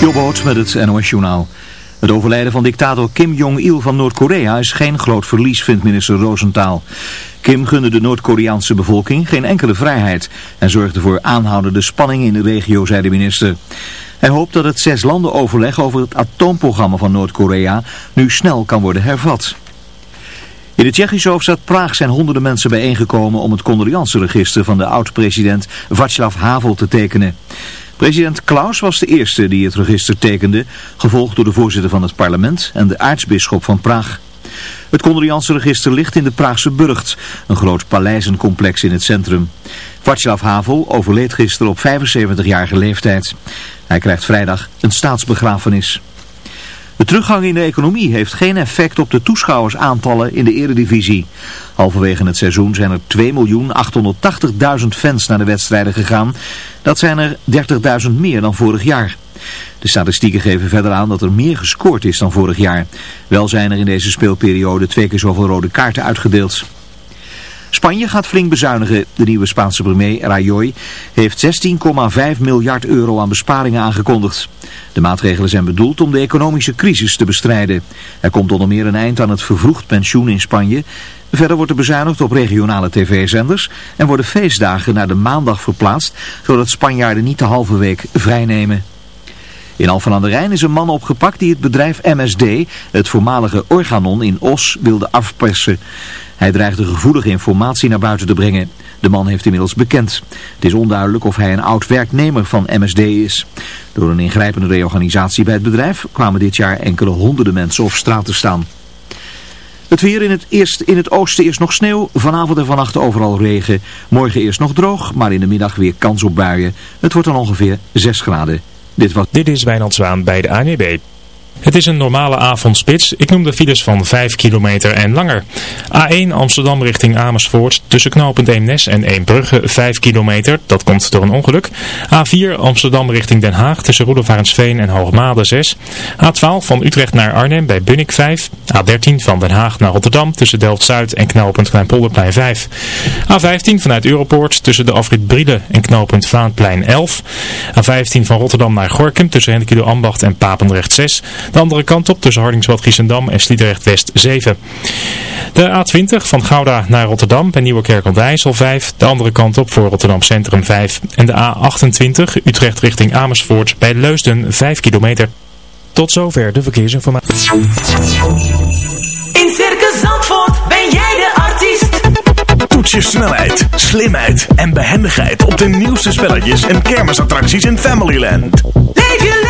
Jobboot met het NOS Journaal. Het overlijden van dictator Kim Jong-il van Noord-Korea is geen groot verlies, vindt minister Rosenthal. Kim gunde de Noord-Koreaanse bevolking geen enkele vrijheid en zorgde voor aanhoudende spanning in de regio, zei de minister. Hij hoopt dat het zes landen overleg over het atoomprogramma van Noord-Korea nu snel kan worden hervat. In de Tsjechische hoofdstad Praag zijn honderden mensen bijeengekomen om het condoleanceregister van de oud-president Václav Havel te tekenen. President Klaus was de eerste die het register tekende, gevolgd door de voorzitter van het parlement en de aartsbisschop van Praag. Het condoleanceregister ligt in de Praagse Burgt, een groot paleizencomplex in het centrum. Václav Havel overleed gisteren op 75-jarige leeftijd. Hij krijgt vrijdag een staatsbegrafenis. De teruggang in de economie heeft geen effect op de toeschouwersaantallen in de eredivisie. Halverwege het seizoen zijn er 2.880.000 fans naar de wedstrijden gegaan. Dat zijn er 30.000 meer dan vorig jaar. De statistieken geven verder aan dat er meer gescoord is dan vorig jaar. Wel zijn er in deze speelperiode twee keer zoveel rode kaarten uitgedeeld. Spanje gaat flink bezuinigen. De nieuwe Spaanse premier Rajoy heeft 16,5 miljard euro aan besparingen aangekondigd. De maatregelen zijn bedoeld om de economische crisis te bestrijden. Er komt onder meer een eind aan het vervroegd pensioen in Spanje. Verder wordt er bezuinigd op regionale tv-zenders en worden feestdagen naar de maandag verplaatst, zodat Spanjaarden niet de halve week vrijnemen. In Alphen aan de Rijn is een man opgepakt die het bedrijf MSD, het voormalige Organon in Os, wilde afpersen. Hij dreigde gevoelige informatie naar buiten te brengen. De man heeft inmiddels bekend. Het is onduidelijk of hij een oud werknemer van MSD is. Door een ingrijpende reorganisatie bij het bedrijf kwamen dit jaar enkele honderden mensen op straat te staan. Het weer in het, eerst, in het oosten is nog sneeuw, vanavond en vannacht overal regen. Morgen eerst nog droog, maar in de middag weer kans op buien. Het wordt dan ongeveer 6 graden. Dit, was... Dit is Wijnand Zwaan bij de ANWB. Het is een normale avondspits. Ik noem de files van 5 kilometer en langer. A1 Amsterdam richting Amersfoort tussen knooppunt Eemnes en Eembrugge 5 kilometer. Dat komt door een ongeluk. A4 Amsterdam richting Den Haag tussen Roelofarensveen en Hoogmade 6. A12 van Utrecht naar Arnhem bij Bunnik 5. A13 van Den Haag naar Rotterdam tussen Delft-Zuid en knooppunt Kleinpolderplein 5. A15 vanuit Europoort tussen de afrit Brielen en knooppunt Vaanplein 11. A15 van Rotterdam naar Gorkum tussen Hendekido Ambacht en Papendrecht 6. De andere kant op tussen Hardingswad Giesendam en Sliedrecht West 7. De A20 van Gouda naar Rotterdam bij Nieuwekerk aan IJssel 5. De andere kant op voor Rotterdam Centrum 5. En de A28 Utrecht richting Amersfoort bij Leusden 5 kilometer. Tot zover de verkeersinformatie. In Circus Zandvoort ben jij de artiest. Toets je snelheid, slimheid en behendigheid op de nieuwste spelletjes en kermisattracties in Familyland. Leef je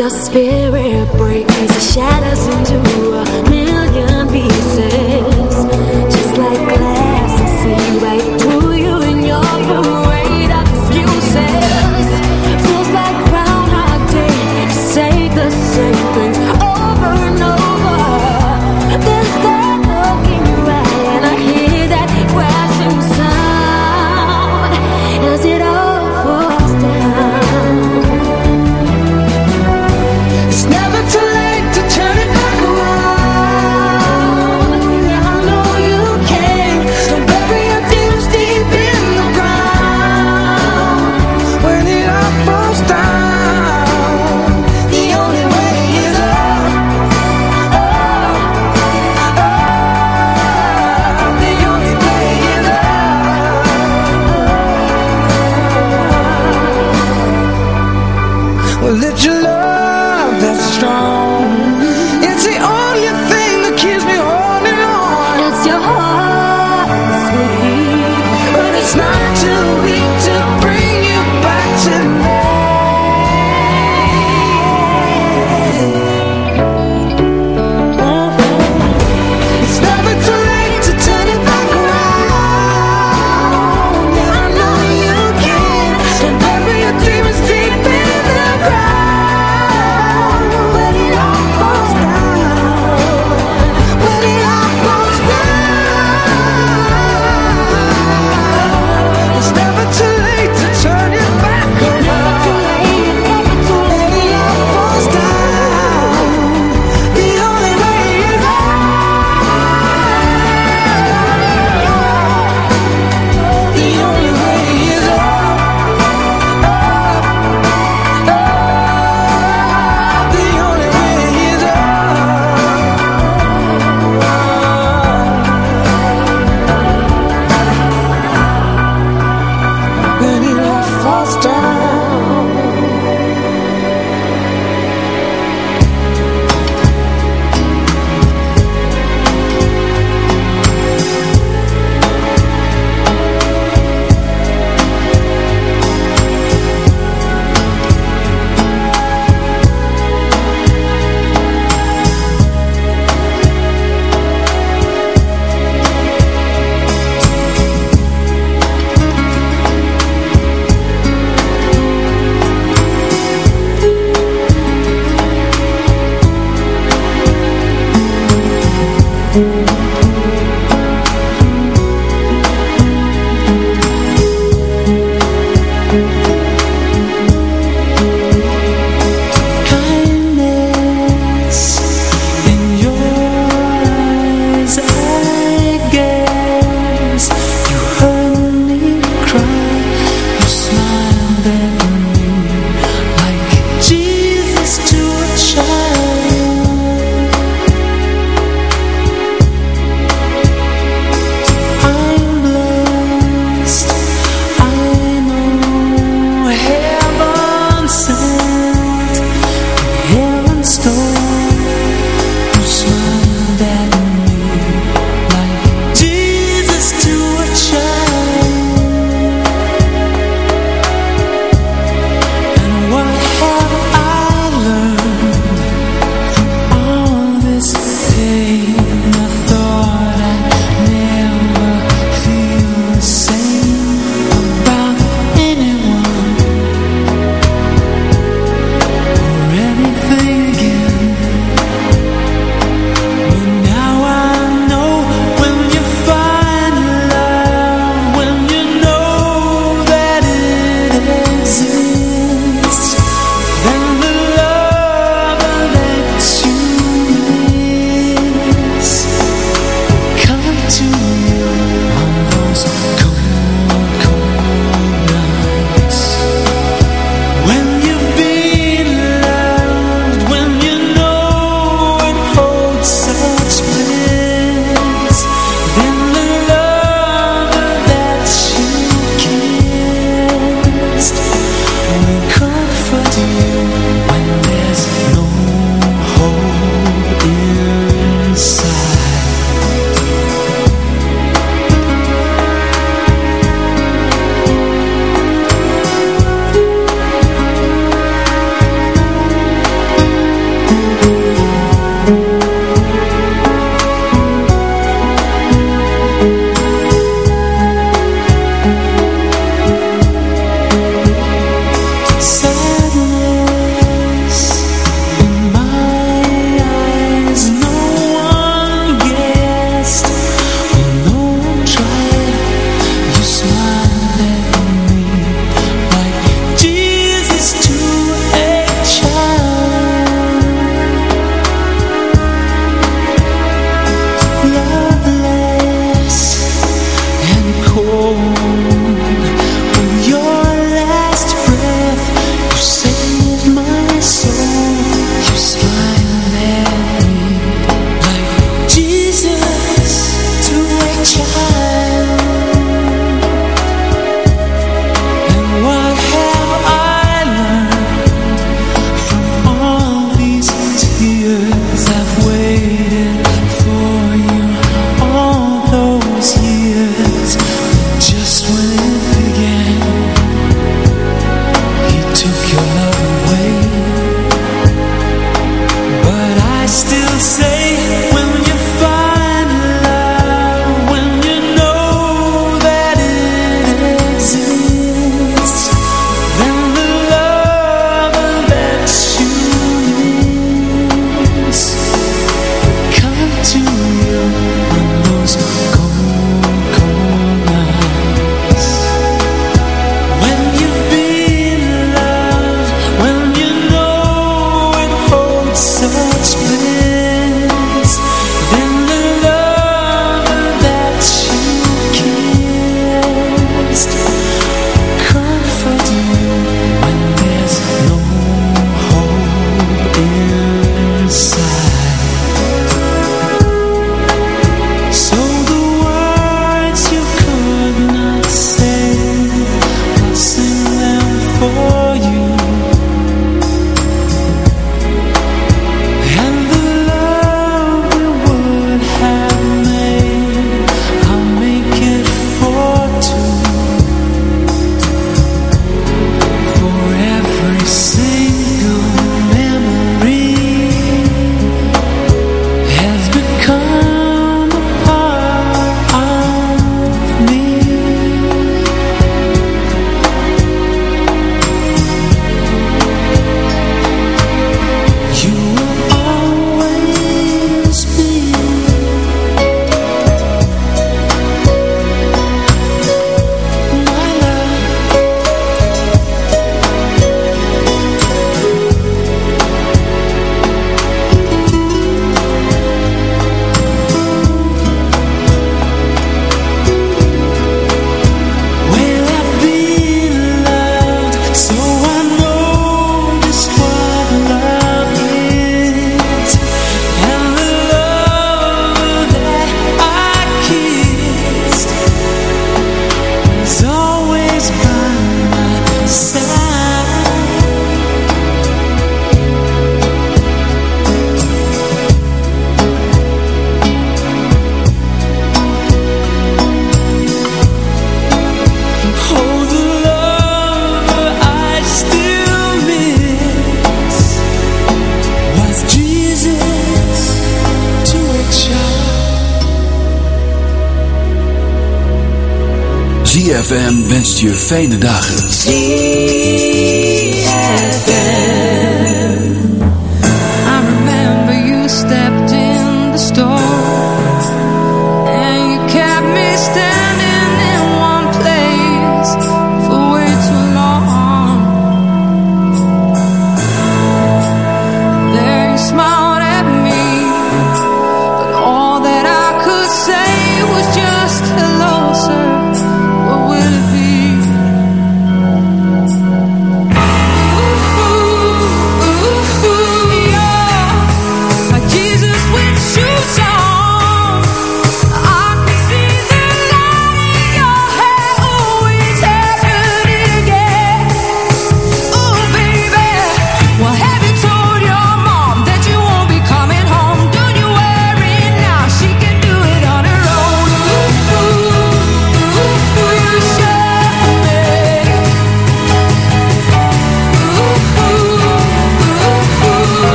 Your spirit breaks the shadows into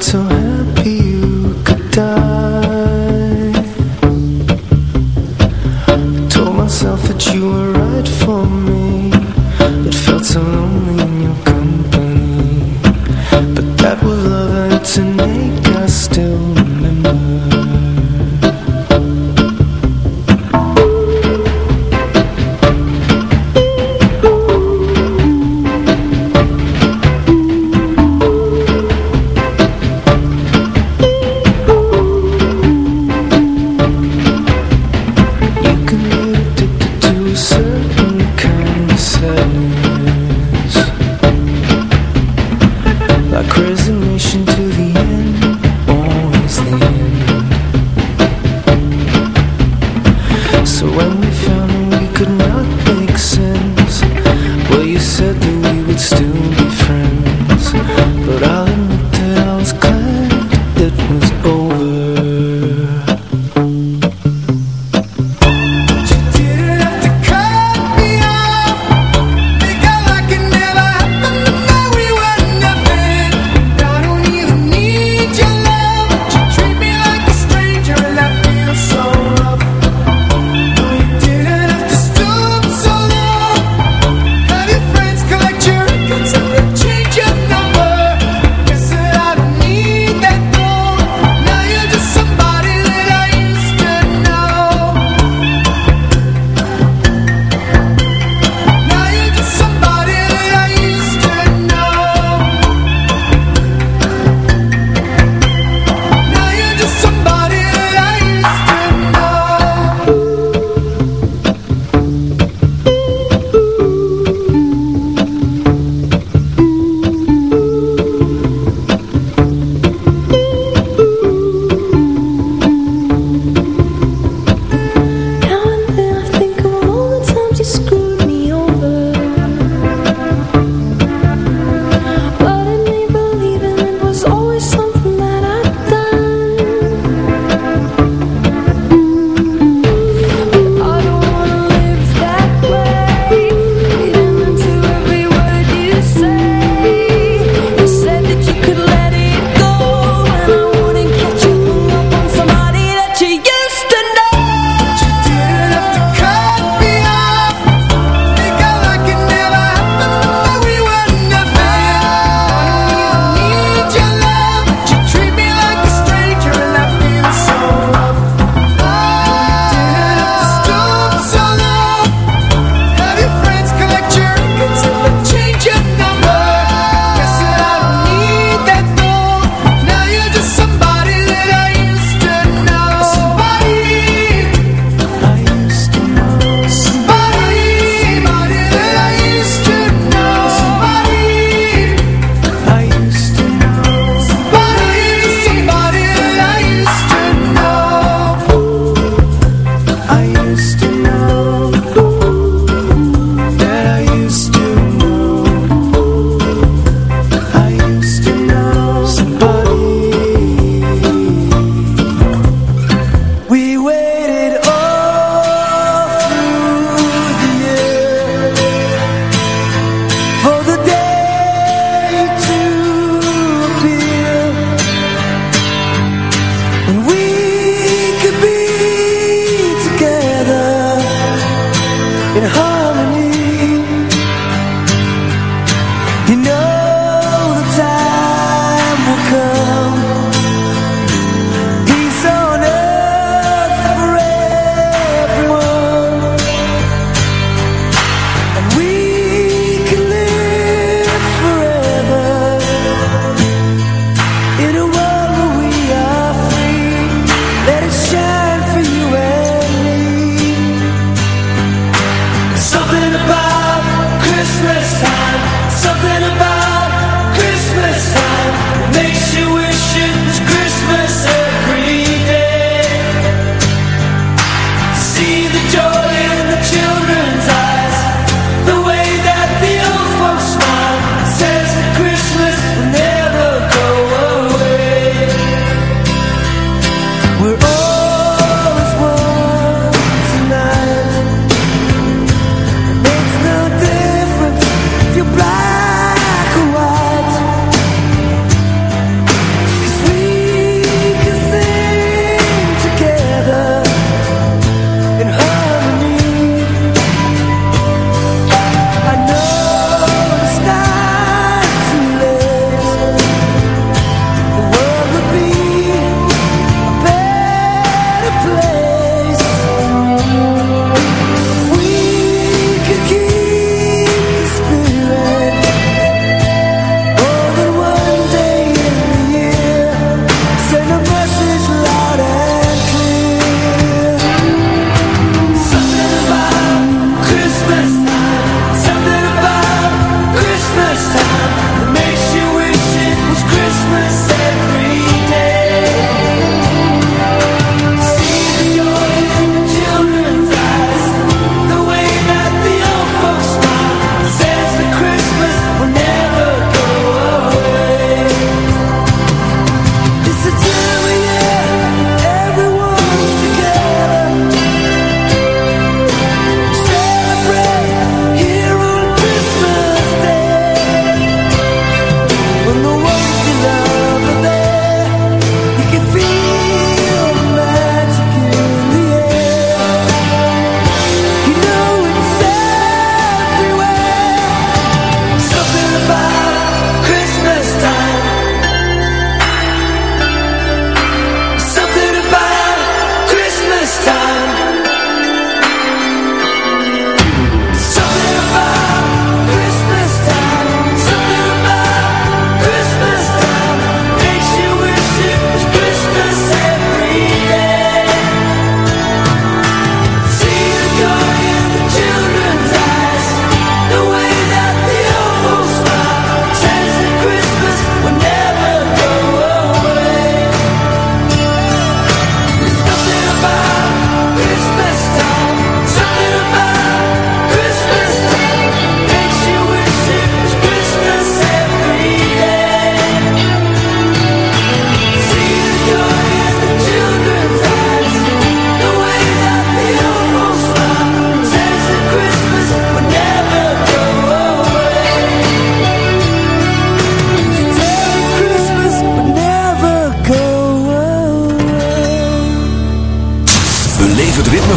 To. high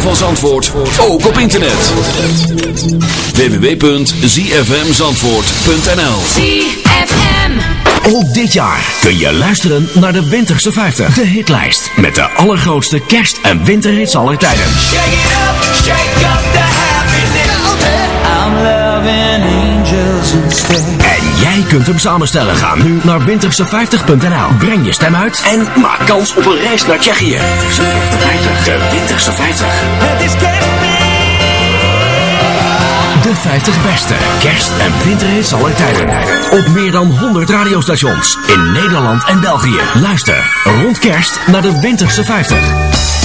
van Zandvoort, ook op internet. www.zfmzandvoort.nl ZFM. Ook dit jaar kun je luisteren naar de Winterse 50. De hitlijst met de allergrootste kerst- en winterhits aller tijden. Shake it up, shake up the En jij kunt hem samenstellen. Ga nu naar winterse50.nl. Breng je stem uit en maak kans op een reis naar Tsjechië. De Winterse 50. Het is kerstmis. De 50 beste kerst- en winterhits aller tijden. Op meer dan 100 radiostations in Nederland en België. Luister rond kerst naar de Winterse 50.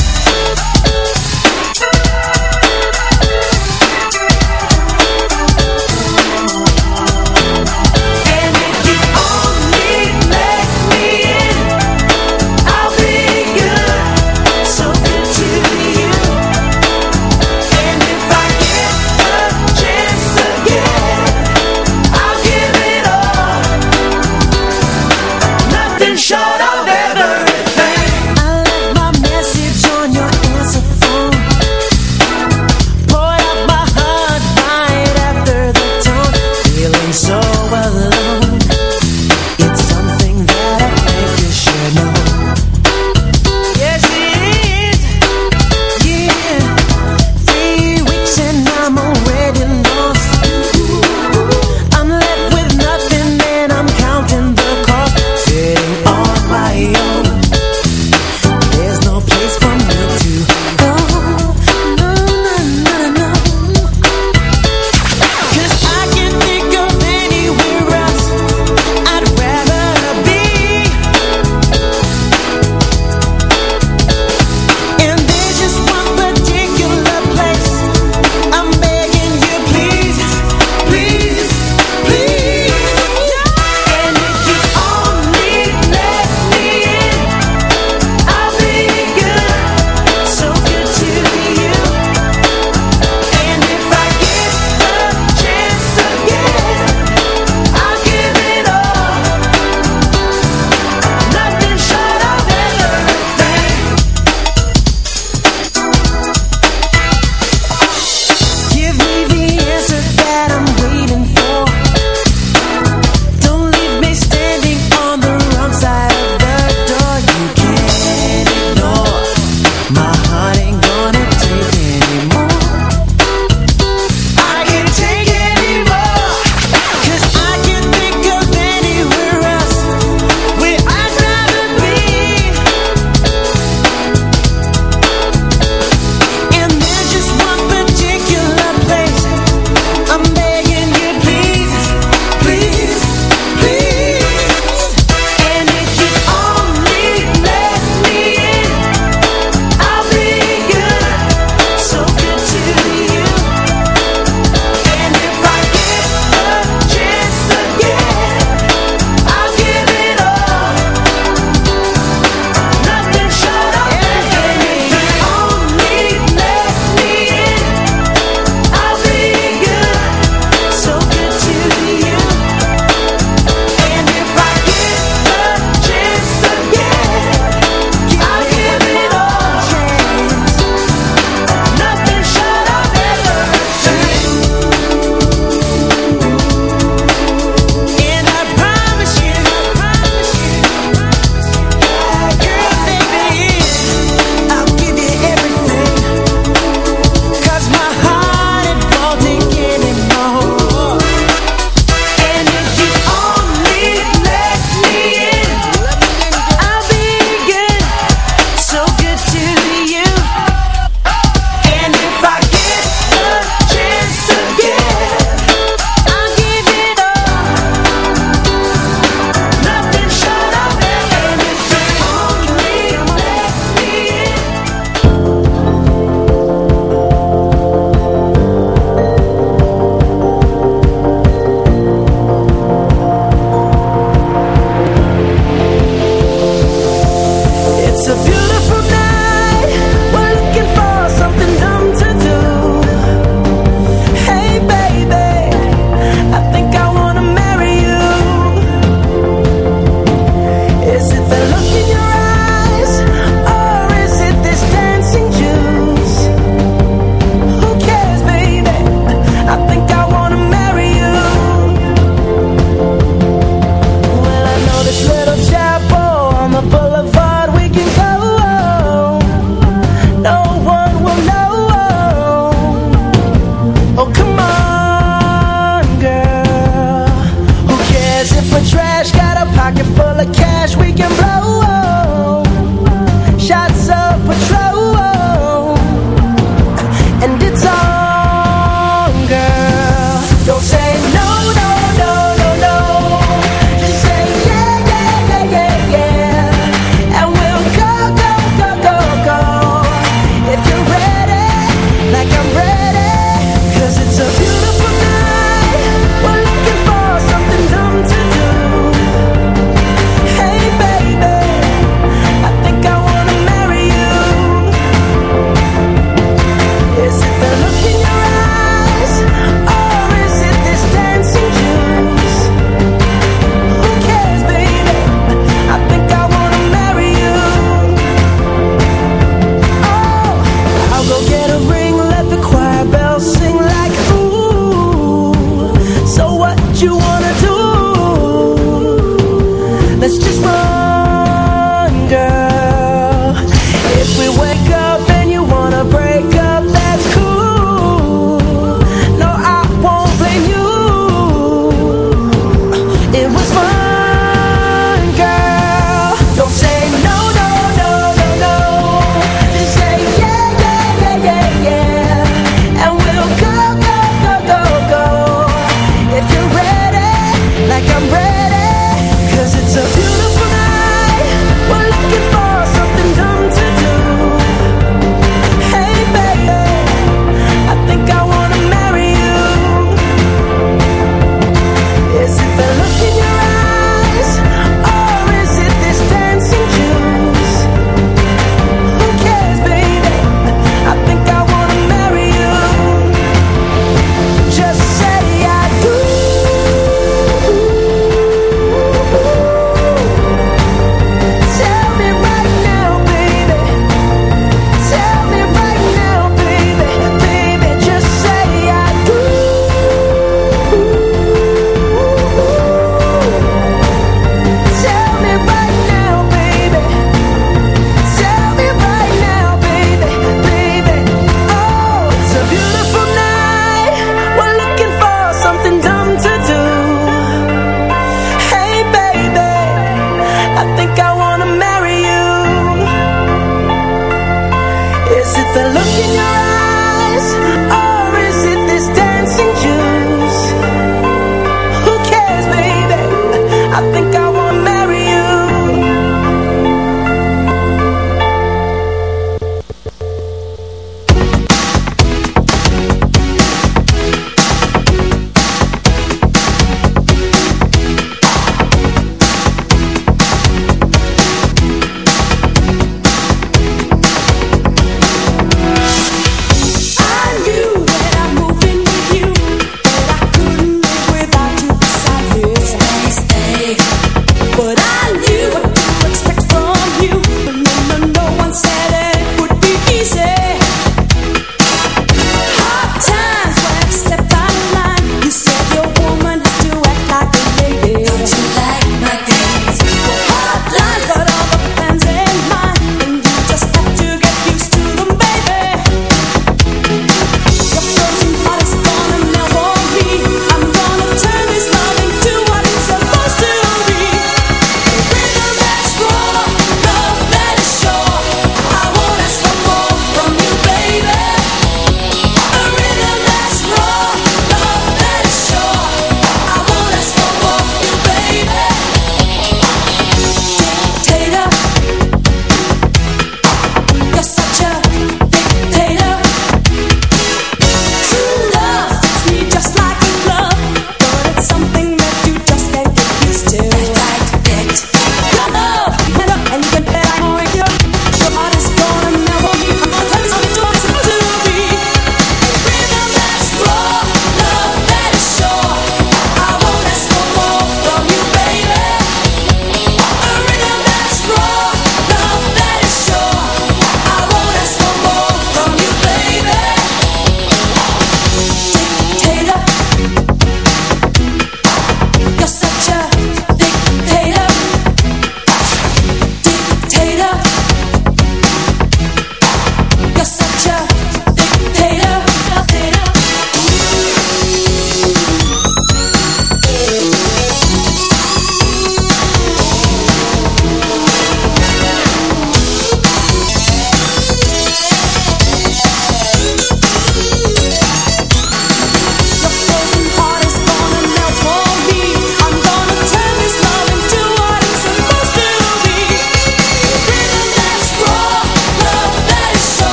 cash, we get.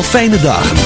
Allemaal fijne dagen.